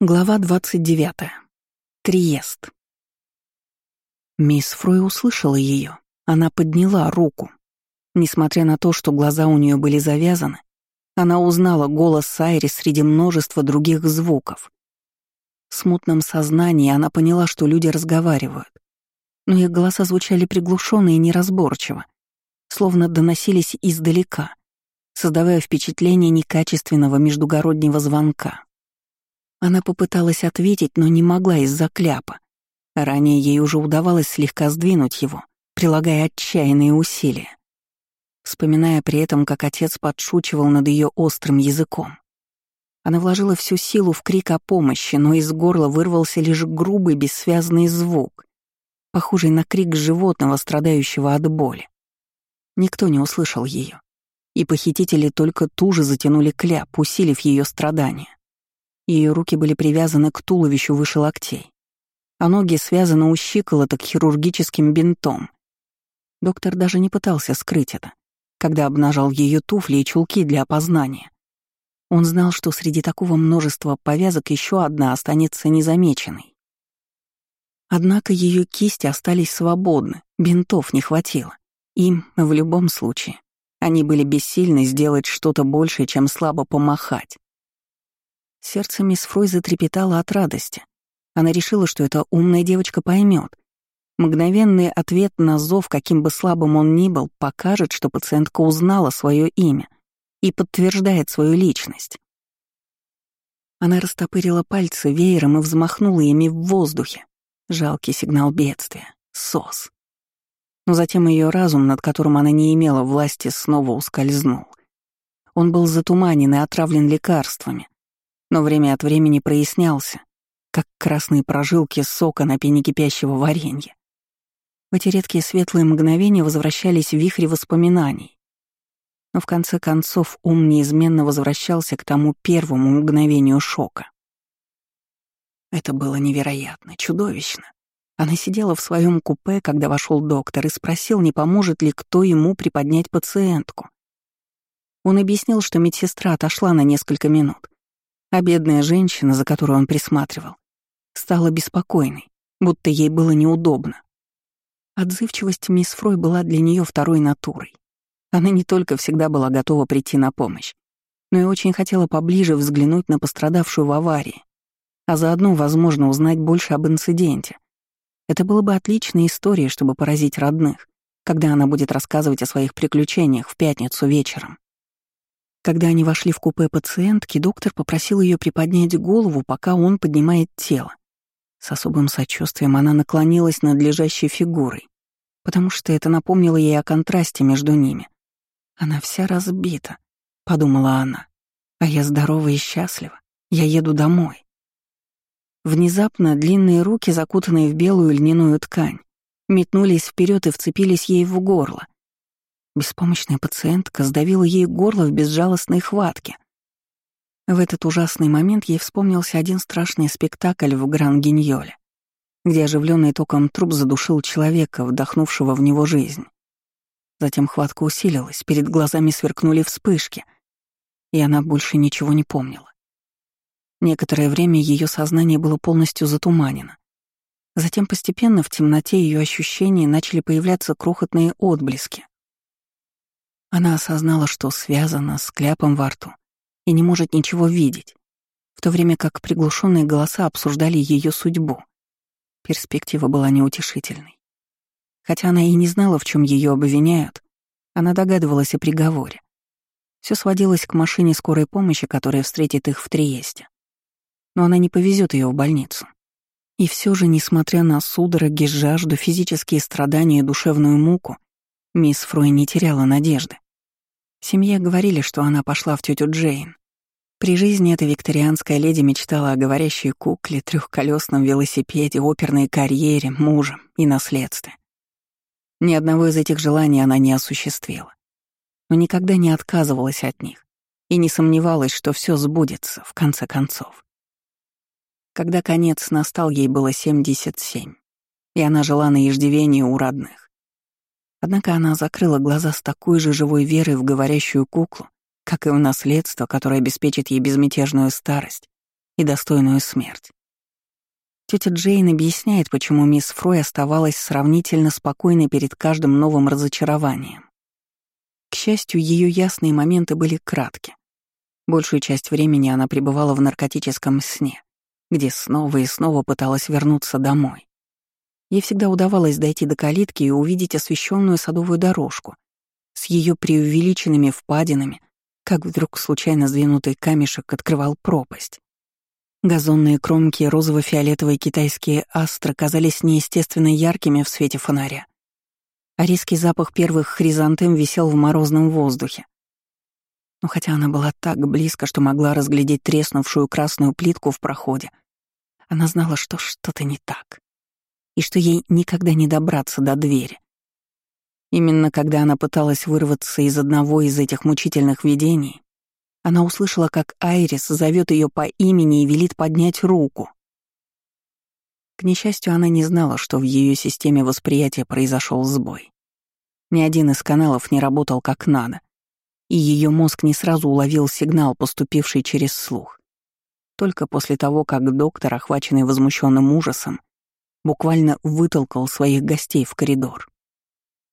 Глава 29. Триест. Мисс Фрой услышала ее. Она подняла руку. Несмотря на то, что глаза у нее были завязаны, она узнала голос Сайри среди множества других звуков. В смутном сознании она поняла, что люди разговаривают. Но их голоса звучали приглушенно и неразборчиво, словно доносились издалека, создавая впечатление некачественного междугороднего звонка. Она попыталась ответить, но не могла из-за кляпа. Ранее ей уже удавалось слегка сдвинуть его, прилагая отчаянные усилия. Вспоминая при этом, как отец подшучивал над ее острым языком. Она вложила всю силу в крик о помощи, но из горла вырвался лишь грубый бессвязный звук, похожий на крик животного, страдающего от боли. Никто не услышал ее, и похитители только туже затянули кляп, усилив ее страдания. Ее руки были привязаны к туловищу выше локтей, а ноги связаны у щиколоток хирургическим бинтом. Доктор даже не пытался скрыть это, когда обнажал ее туфли и чулки для опознания. Он знал, что среди такого множества повязок еще одна останется незамеченной. Однако ее кисти остались свободны, бинтов не хватило. Им, в любом случае, они были бессильны сделать что-то большее, чем слабо помахать. Сердце мисс Фрой затрепетало от радости. Она решила, что эта умная девочка поймет. Мгновенный ответ на зов, каким бы слабым он ни был, покажет, что пациентка узнала свое имя и подтверждает свою личность. Она растопырила пальцы веером и взмахнула ими в воздухе. Жалкий сигнал бедствия. СОС. Но затем ее разум, над которым она не имела власти, снова ускользнул. Он был затуманен и отравлен лекарствами, но время от времени прояснялся, как красные прожилки сока на пене кипящего варенья. В эти редкие светлые мгновения возвращались в вихре воспоминаний. Но в конце концов ум неизменно возвращался к тому первому мгновению шока. Это было невероятно, чудовищно. Она сидела в своем купе, когда вошел доктор, и спросил, не поможет ли кто ему приподнять пациентку. Он объяснил, что медсестра отошла на несколько минут, а бедная женщина, за которой он присматривал, стала беспокойной, будто ей было неудобно. Отзывчивость мисс Фрой была для нее второй натурой. Она не только всегда была готова прийти на помощь, но и очень хотела поближе взглянуть на пострадавшую в аварии, а заодно, возможно, узнать больше об инциденте. Это было бы отличной историей, чтобы поразить родных, когда она будет рассказывать о своих приключениях в пятницу вечером. Когда они вошли в купе пациентки, доктор попросил ее приподнять голову, пока он поднимает тело. С особым сочувствием она наклонилась над лежащей фигурой, потому что это напомнило ей о контрасте между ними. «Она вся разбита», — подумала она. «А я здорова и счастлива. Я еду домой». Внезапно длинные руки, закутанные в белую льняную ткань, метнулись вперед и вцепились ей в горло — Беспомощная пациентка сдавила ей горло в безжалостной хватке. В этот ужасный момент ей вспомнился один страшный спектакль в Гран-Гиньоле, где оживленный током труп задушил человека, вдохнувшего в него жизнь. Затем хватка усилилась, перед глазами сверкнули вспышки, и она больше ничего не помнила. Некоторое время ее сознание было полностью затуманено. Затем постепенно в темноте ее ощущений начали появляться крохотные отблески. Она осознала, что связана с кляпом во рту и не может ничего видеть, в то время как приглушенные голоса обсуждали ее судьбу. Перспектива была неутешительной. Хотя она и не знала, в чем ее обвиняют, она догадывалась о приговоре. Все сводилось к машине скорой помощи, которая встретит их в Триесте. Но она не повезет ее в больницу. И все же, несмотря на судороги, жажду, физические страдания и душевную муку, Мисс Фрой не теряла надежды. Семье говорили, что она пошла в тетю Джейн. При жизни эта викторианская леди мечтала о говорящей кукле, трехколесном велосипеде, оперной карьере, муже и наследстве. Ни одного из этих желаний она не осуществила, но никогда не отказывалась от них и не сомневалась, что все сбудется в конце концов. Когда конец настал, ей было 77, и она жила на иждивении у родных. Однако она закрыла глаза с такой же живой верой в говорящую куклу, как и в наследство, которое обеспечит ей безмятежную старость и достойную смерть. Тетя Джейн объясняет, почему мисс Фрой оставалась сравнительно спокойной перед каждым новым разочарованием. К счастью, ее ясные моменты были кратки. Большую часть времени она пребывала в наркотическом сне, где снова и снова пыталась вернуться домой. Ей всегда удавалось дойти до калитки и увидеть освещенную садовую дорожку с ее преувеличенными впадинами, как вдруг случайно сдвинутый камешек открывал пропасть. Газонные кромки розово-фиолетовые китайские астры казались неестественно яркими в свете фонаря. А резкий запах первых хризантем висел в морозном воздухе. Но хотя она была так близко, что могла разглядеть треснувшую красную плитку в проходе, она знала, что что-то не так. И что ей никогда не добраться до двери. Именно когда она пыталась вырваться из одного из этих мучительных видений, она услышала, как Айрис зовет ее по имени и велит поднять руку. К несчастью, она не знала, что в ее системе восприятия произошел сбой. Ни один из каналов не работал как надо, и ее мозг не сразу уловил сигнал, поступивший через слух. Только после того, как доктор, охваченный возмущенным ужасом, буквально вытолкал своих гостей в коридор.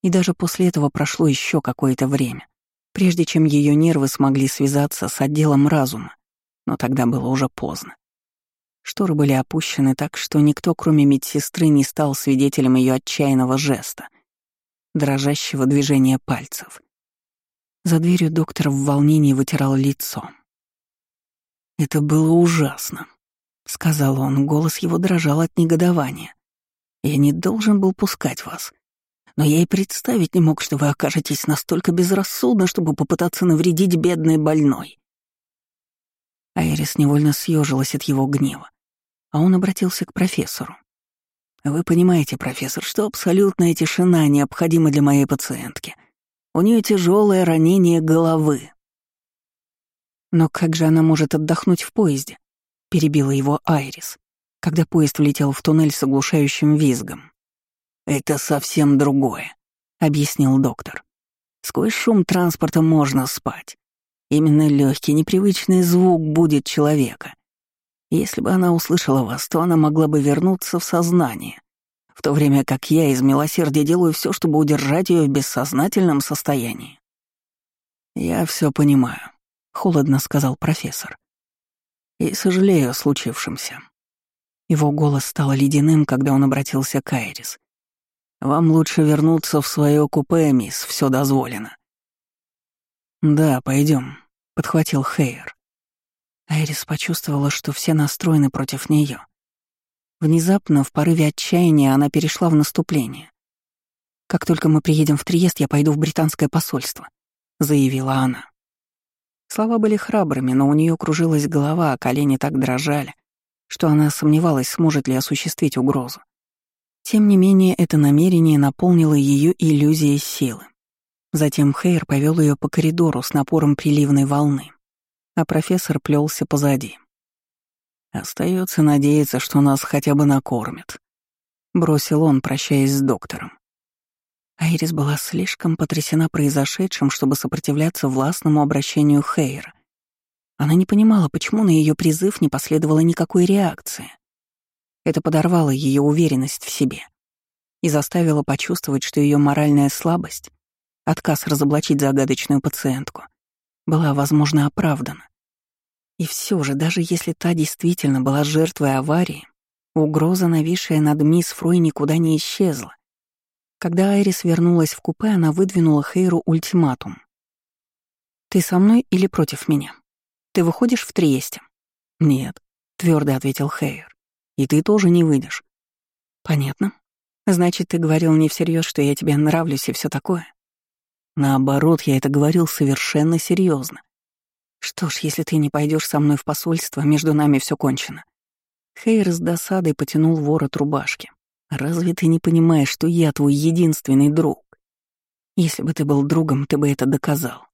И даже после этого прошло еще какое-то время прежде чем ее нервы смогли связаться с отделом разума, но тогда было уже поздно. Шторы были опущены так, что никто, кроме медсестры, не стал свидетелем ее отчаянного жеста, дрожащего движения пальцев. За дверью доктор в волнении вытирал лицо. «Это было ужасно», — сказал он, голос его дрожал от негодования. «Я не должен был пускать вас но я и представить не мог, что вы окажетесь настолько безрассудны, чтобы попытаться навредить бедной больной. Айрис невольно съежилась от его гнева, а он обратился к профессору. «Вы понимаете, профессор, что абсолютная тишина необходима для моей пациентки. У нее тяжелое ранение головы». «Но как же она может отдохнуть в поезде?» — перебила его Айрис, когда поезд влетел в туннель с оглушающим визгом. «Это совсем другое», — объяснил доктор. «Сквозь шум транспорта можно спать. Именно легкий, непривычный звук будет человека. Если бы она услышала вас, то она могла бы вернуться в сознание, в то время как я из милосердия делаю все, чтобы удержать ее в бессознательном состоянии». «Я все понимаю», — холодно сказал профессор. «И сожалею о случившемся». Его голос стал ледяным, когда он обратился к Айрис. Вам лучше вернуться в свое купе, мисс, все дозволено. Да, пойдем, подхватил Хейер. Айрис почувствовала, что все настроены против нее. Внезапно, в порыве отчаяния, она перешла в наступление. «Как только мы приедем в Триест, я пойду в британское посольство», — заявила она. Слова были храбрыми, но у нее кружилась голова, а колени так дрожали, что она сомневалась, сможет ли осуществить угрозу. Тем не менее, это намерение наполнило ее иллюзией силы. Затем Хейр повел ее по коридору с напором приливной волны, а профессор плелся позади. Остается надеяться, что нас хотя бы накормят. Бросил он, прощаясь с доктором. Айрис была слишком потрясена произошедшим, чтобы сопротивляться властному обращению Хейра. Она не понимала, почему на ее призыв не последовало никакой реакции. Это подорвало ее уверенность в себе и заставило почувствовать, что ее моральная слабость, отказ разоблачить загадочную пациентку, была, возможно, оправдана. И все же, даже если та действительно была жертвой аварии, угроза, нависшая над мисс Фрой, никуда не исчезла. Когда Айрис вернулась в купе, она выдвинула Хейру ультиматум. «Ты со мной или против меня? Ты выходишь в Триесте?» «Нет», — твердо ответил Хейр. И ты тоже не выйдешь. Понятно. Значит, ты говорил не всерьез, что я тебе нравлюсь и все такое. Наоборот, я это говорил совершенно серьезно. Что ж, если ты не пойдешь со мной в посольство, между нами все кончено. Хейр с досадой потянул ворот рубашки. Разве ты не понимаешь, что я твой единственный друг? Если бы ты был другом, ты бы это доказал.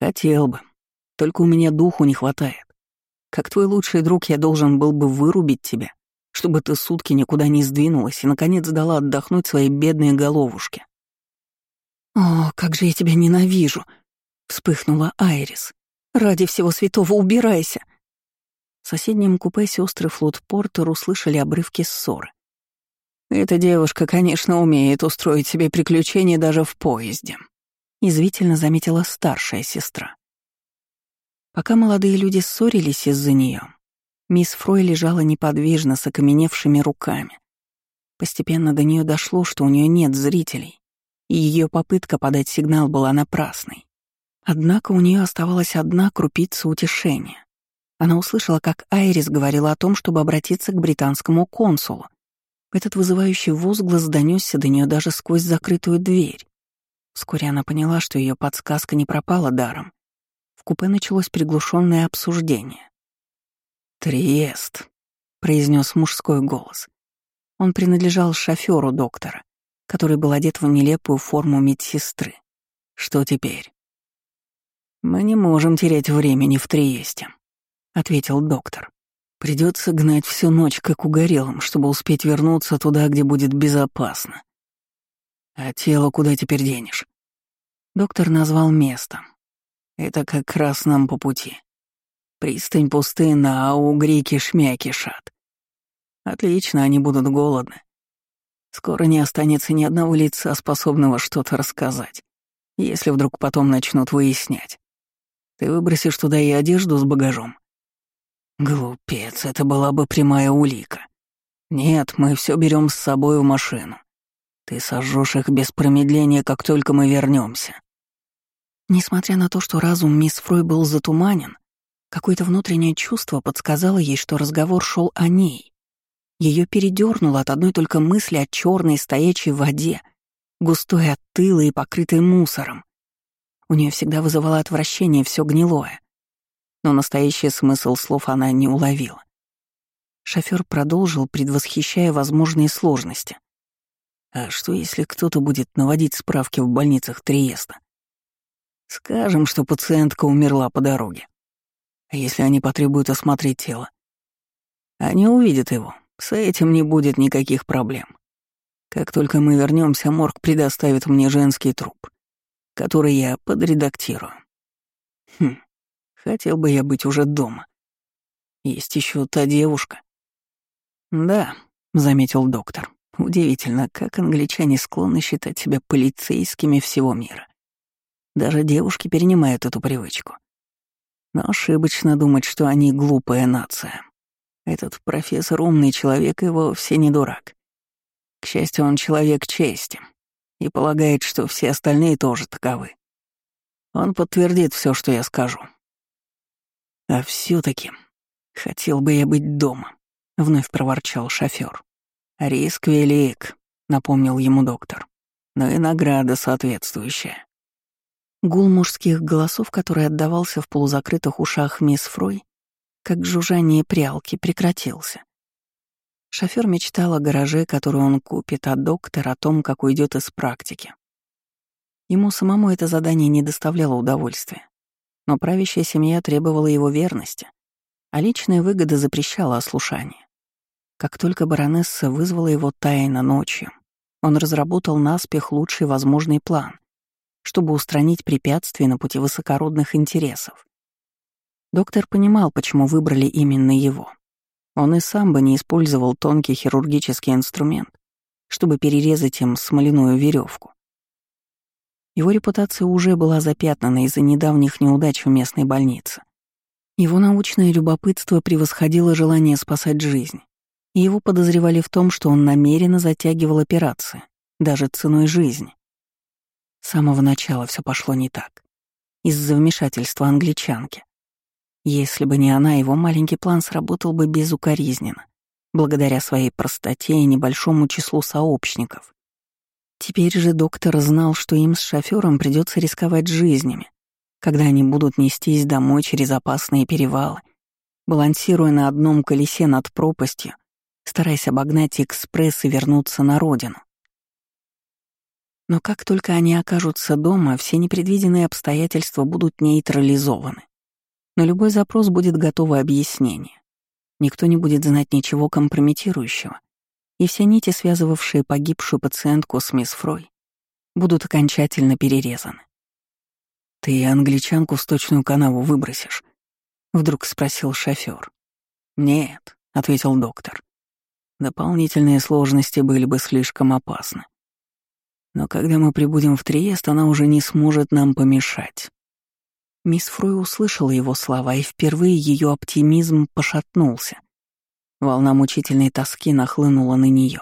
Хотел бы. Только у меня духу не хватает. Как твой лучший друг я должен был бы вырубить тебя, чтобы ты сутки никуда не сдвинулась и, наконец, дала отдохнуть своей бедной головушке. «О, как же я тебя ненавижу!» — вспыхнула Айрис. «Ради всего святого убирайся!» В соседнем купе сестры Флот Портер услышали обрывки ссоры. «Эта девушка, конечно, умеет устроить себе приключения даже в поезде», — извительно заметила старшая сестра. Пока молодые люди ссорились из-за нее, мисс Фрой лежала неподвижно с окаменевшими руками. Постепенно до нее дошло, что у нее нет зрителей, и ее попытка подать сигнал была напрасной. Однако у нее оставалась одна крупица утешения. Она услышала, как Айрис говорила о том, чтобы обратиться к британскому консулу, этот вызывающий возглас донесся до нее даже сквозь закрытую дверь. Вскоре она поняла, что ее подсказка не пропала даром. В купе началось приглушенное обсуждение. «Триест», — произнес мужской голос. Он принадлежал шоферу доктора, который был одет в нелепую форму медсестры. «Что теперь?» «Мы не можем терять времени в Триесте», — ответил доктор. Придется гнать всю ночь, как угорелым, чтобы успеть вернуться туда, где будет безопасно. А тело куда теперь денешь? Доктор назвал место. Это как раз нам по пути. Пристань пустынна, а угри кишмя кишат. Отлично, они будут голодны. Скоро не останется ни одного лица, способного что-то рассказать, если вдруг потом начнут выяснять. Ты выбросишь туда и одежду с багажом, Глупец, это была бы прямая улика. Нет, мы все берем с собой в машину. Ты сожжешь их без промедления, как только мы вернемся. Несмотря на то, что разум мисс Фрой был затуманен, какое-то внутреннее чувство подсказало ей, что разговор шел о ней. Ее передернуло от одной только мысли о черной стоячей воде, густой от тыла и покрытой мусором. У нее всегда вызывало отвращение все гнилое но настоящий смысл слов она не уловила. Шофёр продолжил, предвосхищая возможные сложности. А что, если кто-то будет наводить справки в больницах Триеста? Скажем, что пациентка умерла по дороге. А если они потребуют осмотреть тело? Они увидят его. С этим не будет никаких проблем. Как только мы вернемся, морг предоставит мне женский труп, который я подредактирую. Хм, Хотел бы я быть уже дома. Есть еще та девушка. Да, заметил доктор. Удивительно, как англичане склонны считать себя полицейскими всего мира. Даже девушки перенимают эту привычку. Но ошибочно думать, что они глупая нация. Этот профессор умный человек и вовсе не дурак. К счастью, он человек чести и полагает, что все остальные тоже таковы. Он подтвердит все, что я скажу. А все таки хотел бы я быть дома, вновь проворчал шофер. Риск велик, напомнил ему доктор, но и награда соответствующая. Гул мужских голосов, который отдавался в полузакрытых ушах мисс Фрой, как жужжание прялки, прекратился. Шофер мечтал о гараже, который он купит, а доктор о том, как уйдет из практики. Ему самому это задание не доставляло удовольствия но правящая семья требовала его верности, а личная выгода запрещала ослушание. Как только баронесса вызвала его тайно ночью, он разработал наспех лучший возможный план, чтобы устранить препятствия на пути высокородных интересов. Доктор понимал, почему выбрали именно его. Он и сам бы не использовал тонкий хирургический инструмент, чтобы перерезать им смоляную веревку. Его репутация уже была запятнана из-за недавних неудач в местной больнице. Его научное любопытство превосходило желание спасать жизнь, и его подозревали в том, что он намеренно затягивал операции, даже ценой жизни. С самого начала все пошло не так. Из-за вмешательства англичанки. Если бы не она, его маленький план сработал бы безукоризненно, благодаря своей простоте и небольшому числу сообщников. Теперь же доктор знал, что им с шофёром придется рисковать жизнями, когда они будут нестись домой через опасные перевалы, балансируя на одном колесе над пропастью, стараясь обогнать экспресс и вернуться на родину. Но как только они окажутся дома, все непредвиденные обстоятельства будут нейтрализованы. На любой запрос будет готово объяснение. Никто не будет знать ничего компрометирующего и все нити, связывавшие погибшую пациентку с мисс Фрой, будут окончательно перерезаны. «Ты англичанку в сточную канаву выбросишь?» — вдруг спросил шофёр. «Нет», — ответил доктор. «Дополнительные сложности были бы слишком опасны. Но когда мы прибудем в Триест, она уже не сможет нам помешать». Мисс Фрой услышала его слова, и впервые ее оптимизм пошатнулся. Волна мучительной тоски нахлынула на нее,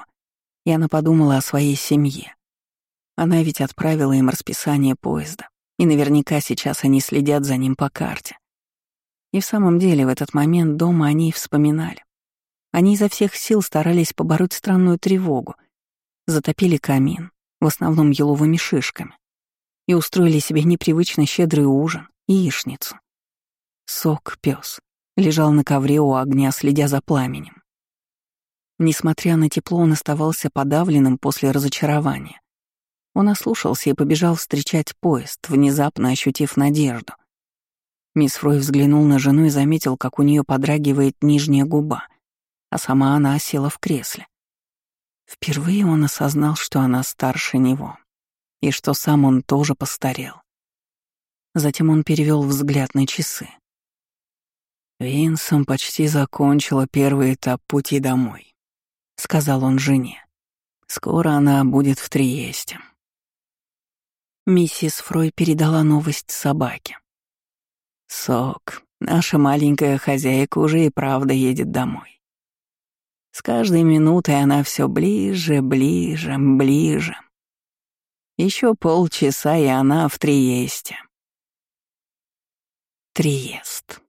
и она подумала о своей семье. Она ведь отправила им расписание поезда, и наверняка сейчас они следят за ним по карте. И в самом деле в этот момент дома они вспоминали. Они изо всех сил старались побороть странную тревогу, затопили камин, в основном еловыми шишками, и устроили себе непривычно щедрый ужин, яичницу. Сок пес лежал на ковре у огня, следя за пламенем. Несмотря на тепло, он оставался подавленным после разочарования. Он ослушался и побежал встречать поезд, внезапно ощутив надежду — Мисс Фрой взглянул на жену и заметил, как у нее подрагивает нижняя губа, а сама она села в кресле. Впервые он осознал, что она старше него, и что сам он тоже постарел. Затем он перевел взгляд на часы. «Винсом почти закончила первый этап пути домой», — сказал он жене. «Скоро она будет в Триесте». Миссис Фрой передала новость собаке. Сок, наша маленькая хозяйка уже и правда едет домой. С каждой минутой она все ближе, ближе, ближе. Еще полчаса, и она в Триесте. Триест.